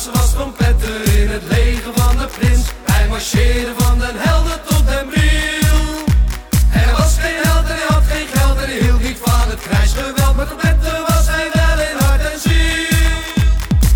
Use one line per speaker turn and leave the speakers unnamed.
karşılaştım